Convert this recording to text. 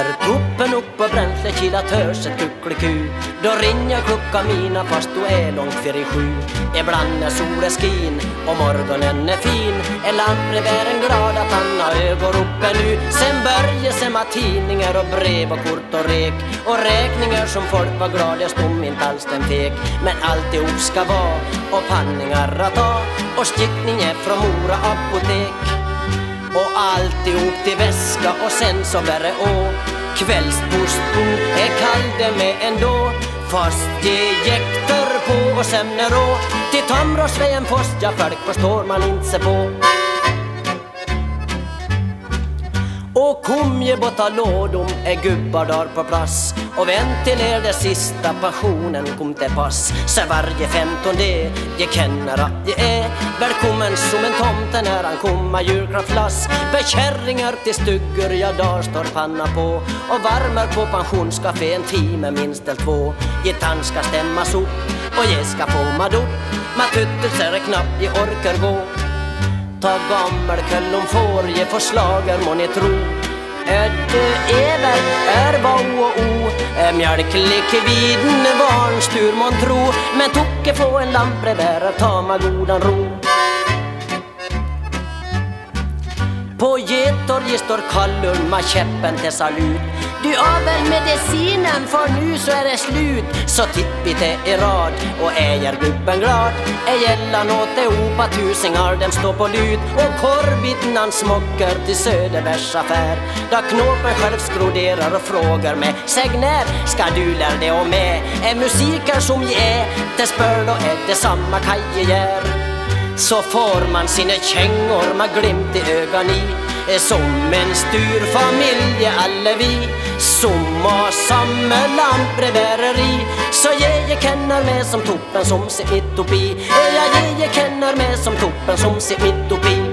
När tuppen upp på bränsle törs ett kuckeliku Då ringer klockan mina fast du är långt före sju. Ibland är solen skin och morgonen är fin. Är lantbrevbäraren glad att han har ögon uppe nu. Sen börjar semma tidningar och brev och kort och rek. Och räkningar som folk var gladast om inte alls den fek. Men alltihop ska vara och panningar att ta. Och stickning är från Mora apotek. Och alltihop till väska och sen så värre å. Kvällsposten är kall det med ändå. Fast det jäktar på och sömner rå. Till Tamråsvägen först, ja folk förstår man inte på. Och kom ge borta lådom är gubbar där på plats. Och er det sista passionen kom till pass. Så varje femtonde je känner att je är Välkommen som en tomte när han kommer julklappslass För kärringar till stugor, jag där står panna på. Och värmer på pensionscafé en timme minst eller två. Gitarren ska stämmas upp och jag ska få madupp. Ma tuttelser är knappt jag orkar gå. Ta gammelköll om får ge förslager må ni tro. Ödde Ever är vau och o Mjölklik viden barnstur mon tro. Men Tocke få en lantbrevbärare ta ma godan ro. På Getorget står Kallun med käppen till salut. Du har väl medicinen för nu så är det slut. Så tippite i rad och är gubben glad. Är gällan åt opa tusingar dem står på lut. Och korvbiten han smockar till Söderbergs affär. Där knåpen själv skroderar och frågar mig Säg när ska du lära dig om med Är musiker som jag är Det spör då är det samma kajegär så får man sina kängor med glimt i ögon i. Som en stor familj alla vi. Som har samma lantbrevbäreri Så jag, jag känner mig som toppen som sitter mitt uppe i. Ja, jag, jag känner mig som toppen som sitter mitt uppe i.